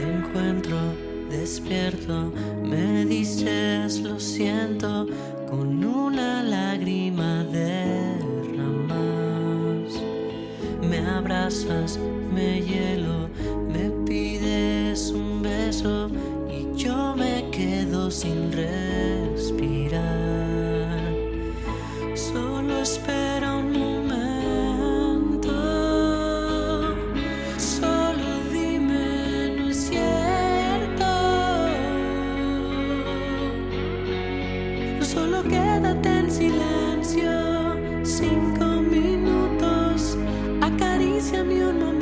te encuentro despierto, me dices lo siento con una lágrima de ramas. Me abrazas, me hielo, me pides un beso y yo me quedo sin respirar. Solo espero Solo quédate en silencio, cinco minutos, acaríciame un momento.